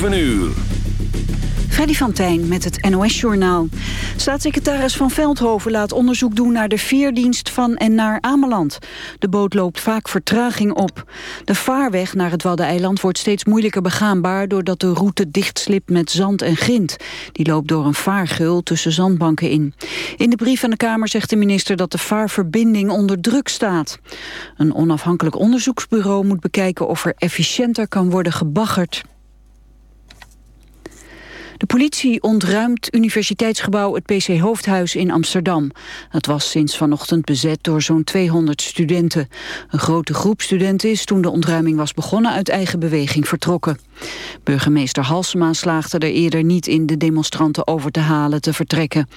7 uur. Freddy van Tijn met het NOS-journaal. Staatssecretaris Van Veldhoven laat onderzoek doen naar de veerdienst van en naar Ameland. De boot loopt vaak vertraging op. De vaarweg naar het Waddeneiland wordt steeds moeilijker begaanbaar... doordat de route dichtslipt met zand en grind. Die loopt door een vaargeul tussen zandbanken in. In de brief aan de Kamer zegt de minister dat de vaarverbinding onder druk staat. Een onafhankelijk onderzoeksbureau moet bekijken of er efficiënter kan worden gebaggerd. De politie ontruimt universiteitsgebouw het PC Hoofdhuis in Amsterdam. Het was sinds vanochtend bezet door zo'n 200 studenten. Een grote groep studenten is toen de ontruiming was begonnen uit eigen beweging vertrokken. Burgemeester Halsema slaagde er eerder niet in de demonstranten over te halen te vertrekken.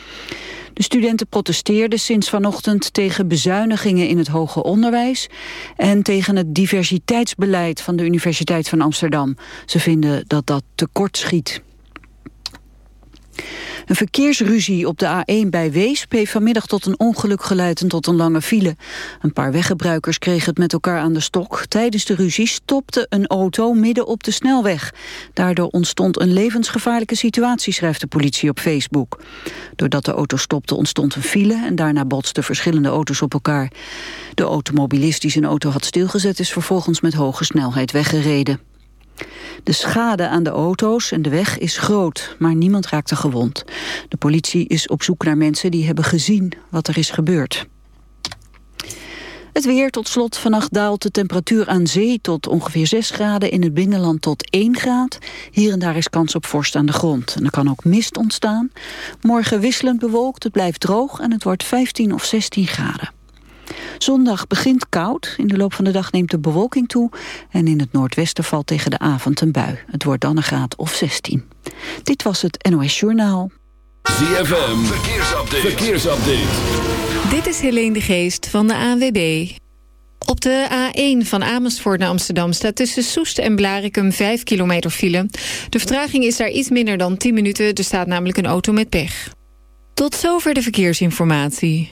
De studenten protesteerden sinds vanochtend tegen bezuinigingen in het hoger onderwijs en tegen het diversiteitsbeleid van de Universiteit van Amsterdam. Ze vinden dat dat tekort schiet. Een verkeersruzie op de A1 bij Weesp heeft vanmiddag tot een ongeluk geleid en tot een lange file. Een paar weggebruikers kregen het met elkaar aan de stok. Tijdens de ruzie stopte een auto midden op de snelweg. Daardoor ontstond een levensgevaarlijke situatie, schrijft de politie op Facebook. Doordat de auto stopte ontstond een file en daarna botsten verschillende auto's op elkaar. De automobilist die zijn auto had stilgezet is vervolgens met hoge snelheid weggereden. De schade aan de auto's en de weg is groot, maar niemand raakte gewond. De politie is op zoek naar mensen die hebben gezien wat er is gebeurd. Het weer tot slot. Vannacht daalt de temperatuur aan zee tot ongeveer 6 graden. In het binnenland tot 1 graad. Hier en daar is kans op vorst aan de grond. En er kan ook mist ontstaan. Morgen wisselend bewolkt, het blijft droog en het wordt 15 of 16 graden. Zondag begint koud. In de loop van de dag neemt de bewolking toe. En in het noordwesten valt tegen de avond een bui. Het wordt dan een graad of 16. Dit was het NOS Journaal. ZFM, verkeersupdate. verkeersupdate. Dit is Helene de Geest van de ANWB. Op de A1 van Amersfoort naar Amsterdam staat tussen Soest en Blarikum 5 kilometer file. De vertraging is daar iets minder dan 10 minuten. Er staat namelijk een auto met pech. Tot zover de verkeersinformatie.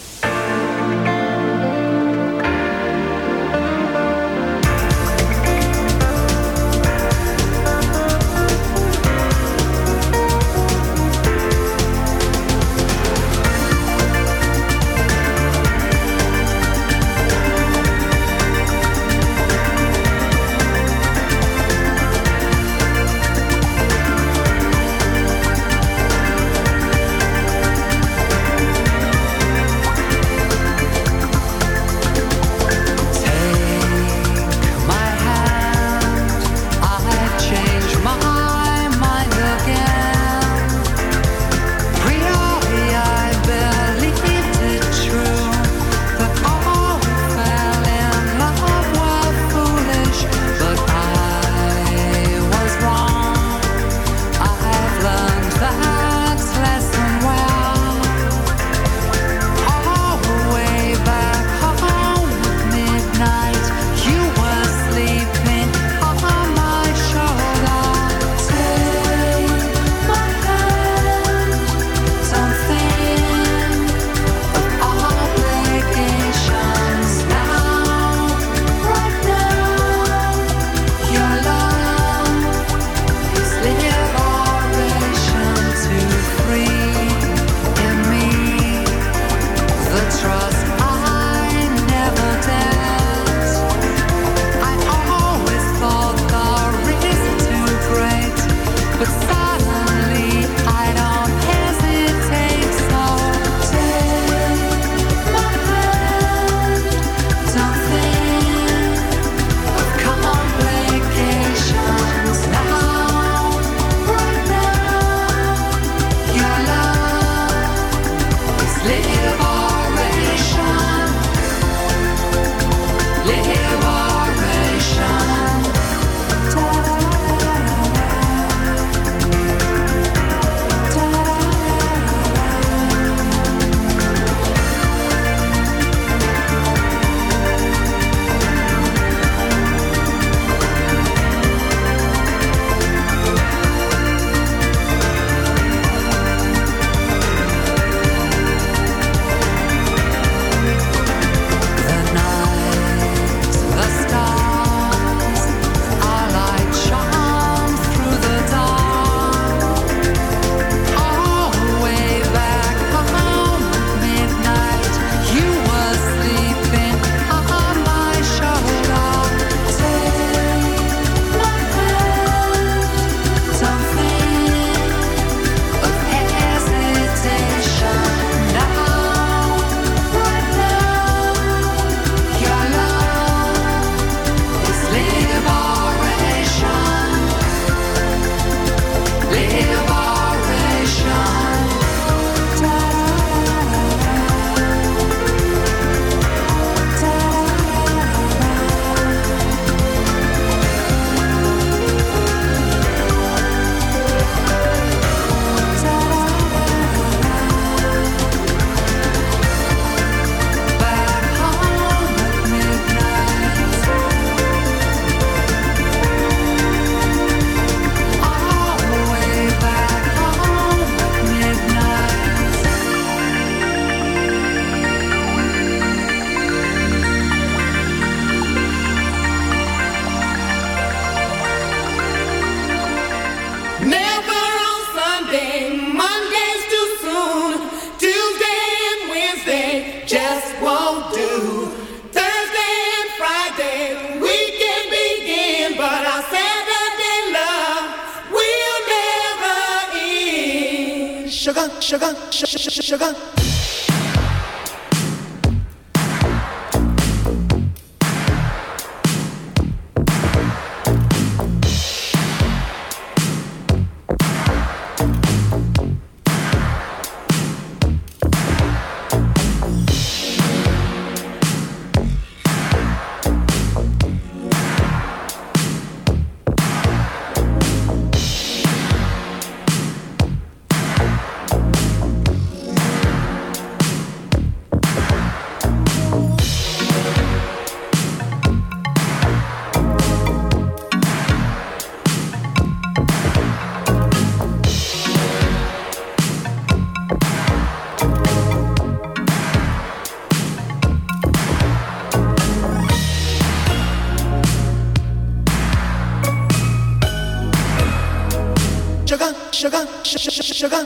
就刚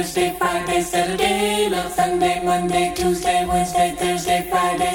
Thursday, Friday, Saturday, love Sunday, Monday, Tuesday, Wednesday, Thursday, Friday,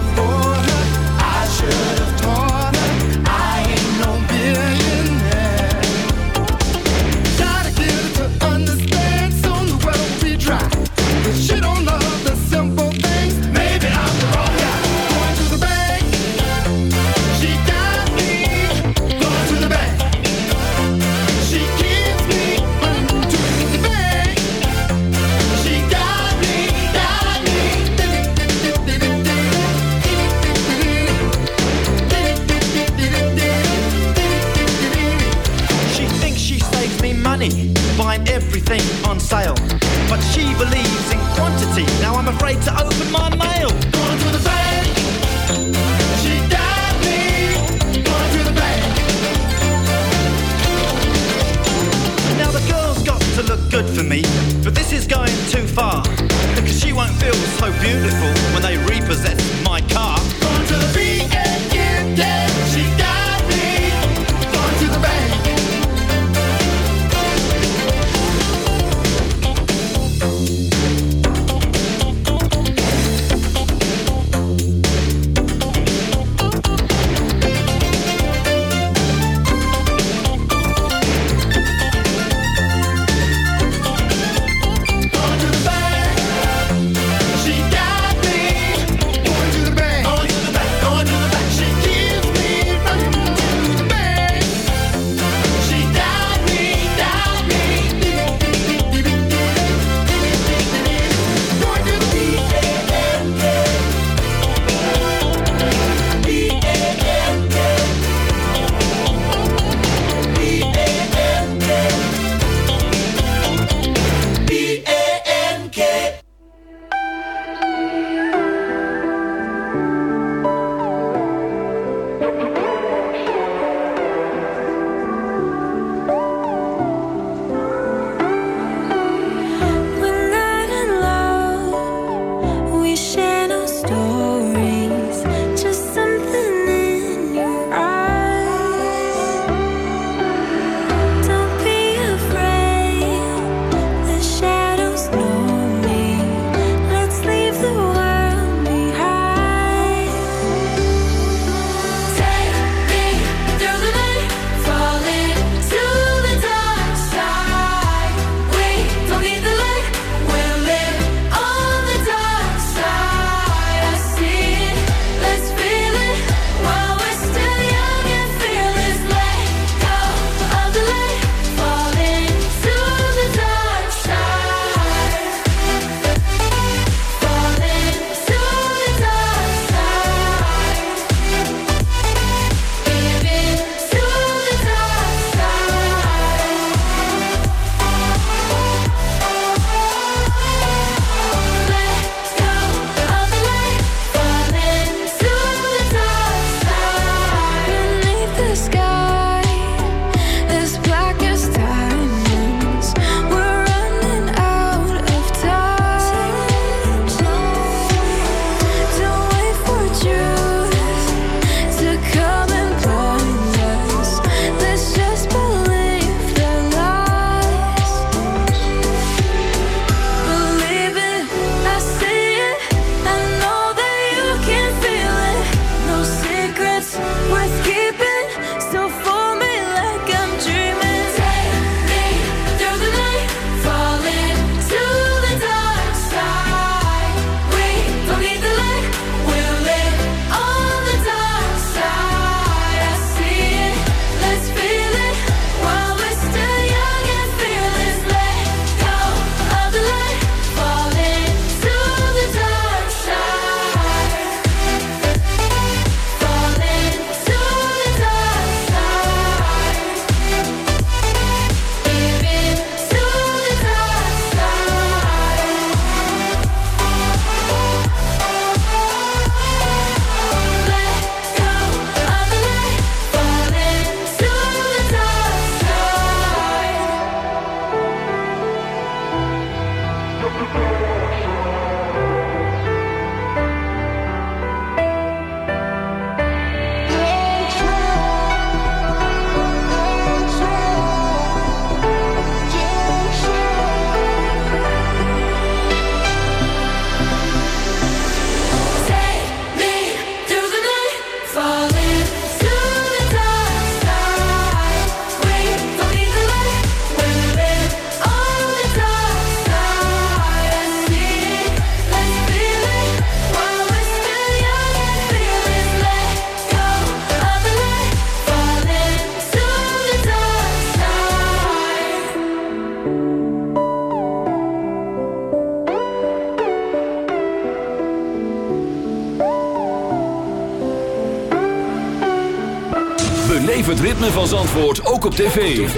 Zandvoort ook op tv.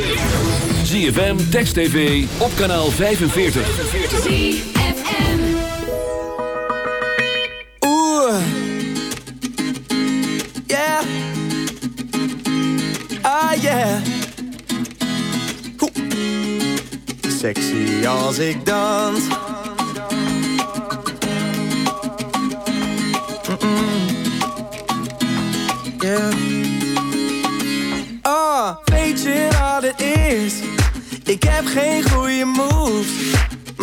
ZFM, Text TV, op kanaal 45. Oeh. Yeah. Ah, yeah. Hoe. Sexy als ik dans.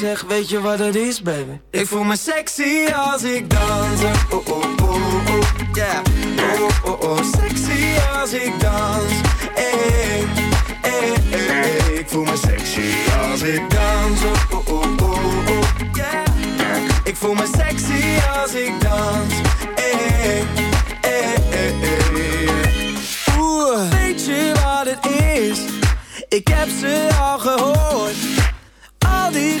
Zeg, weet je wat het is, baby? Ik voel me sexy als ik dans. Oh, oh, oh, oh, yeah. Oh, oh, oh, sexy als ik dans. Hey, hey, hey, hey. Ik voel me sexy als ik dans. Oh, oh, oh, oh, oh, yeah. Ik voel me sexy als ik dans. Hey, hey, hey. Oeh, weet je wat het is? Ik heb ze al gehoord al die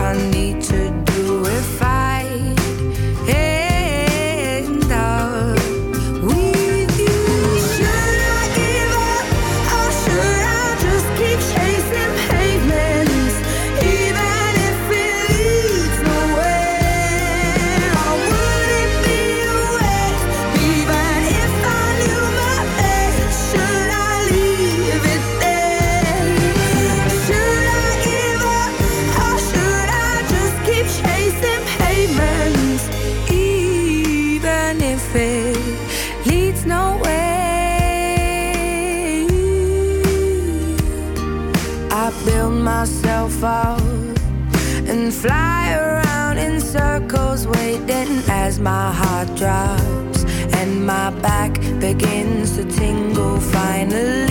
finally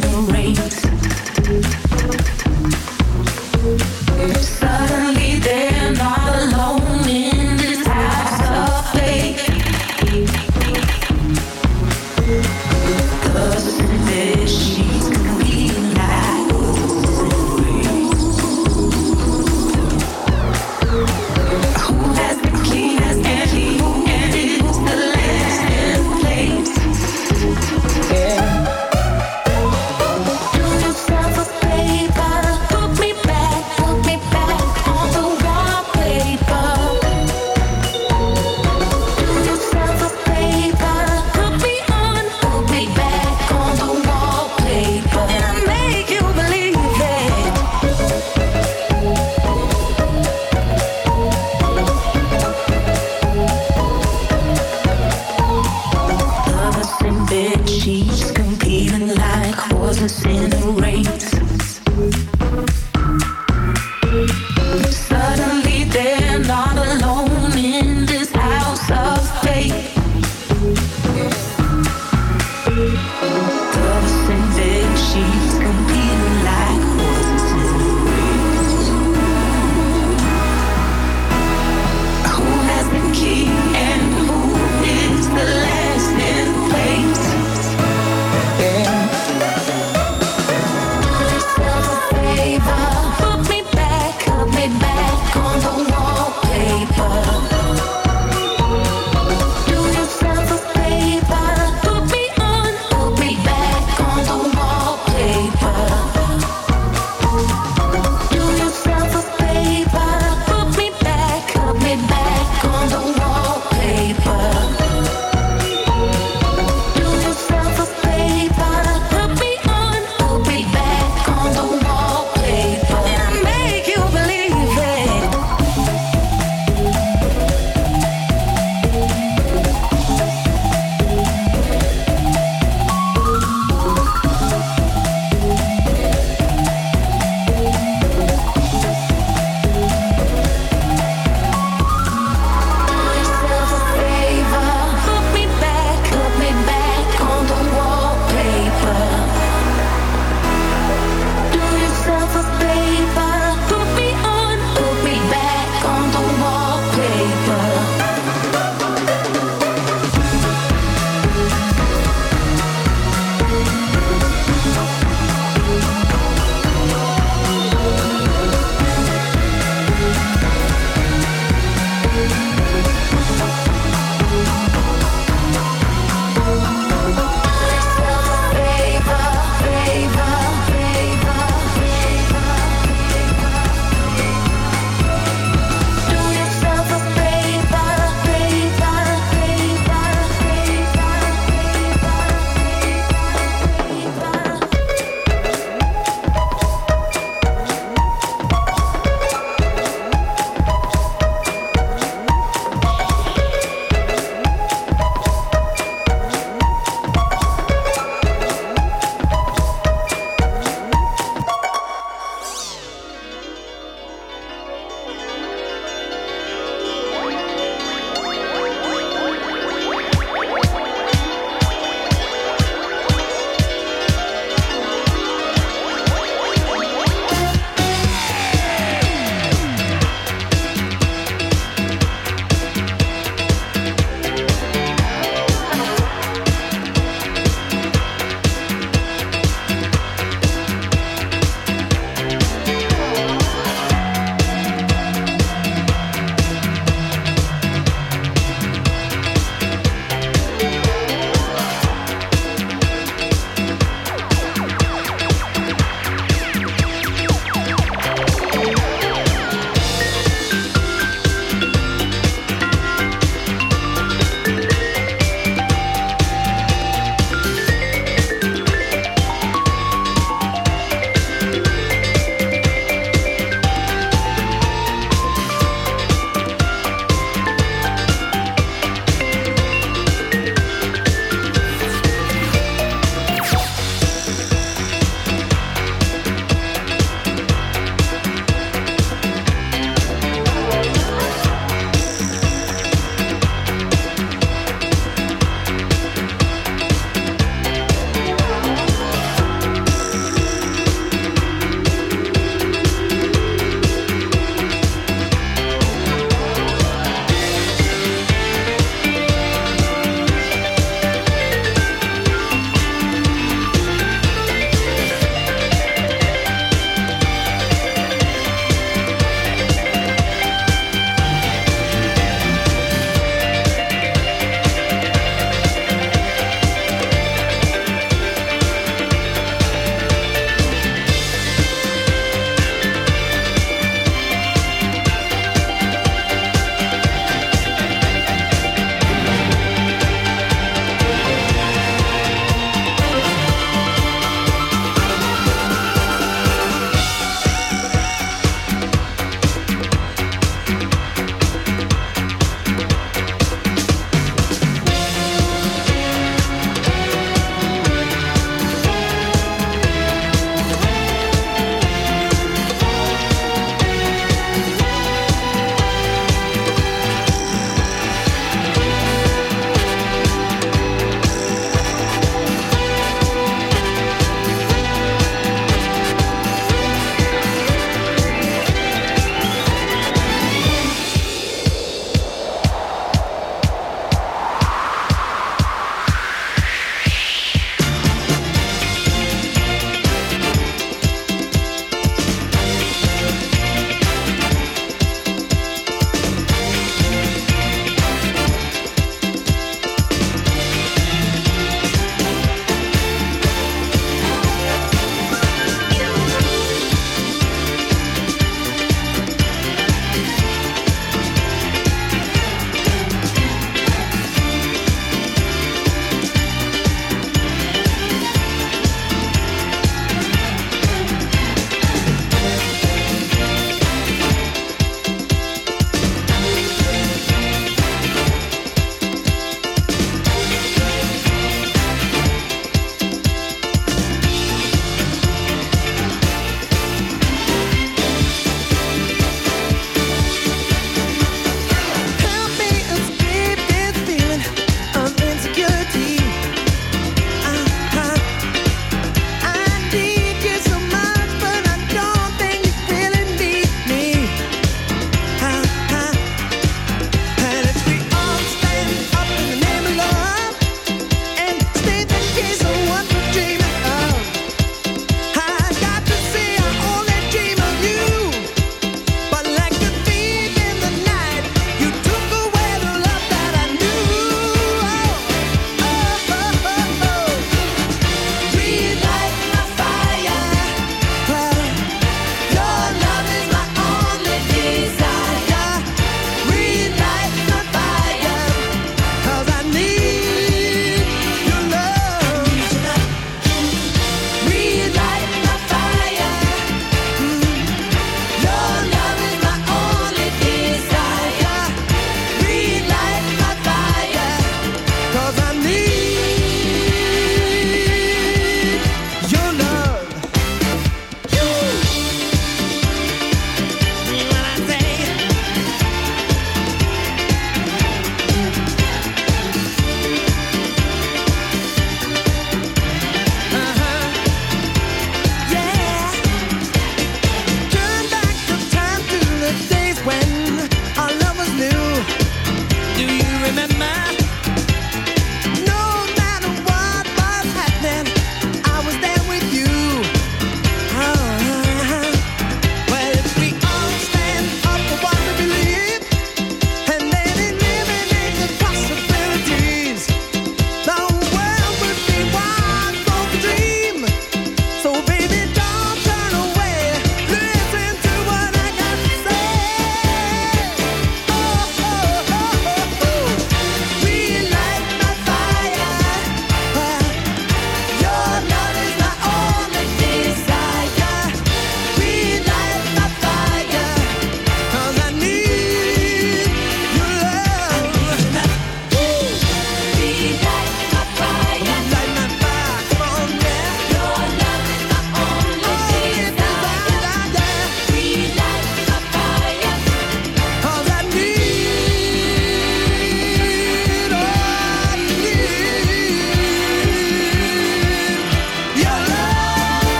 The rain.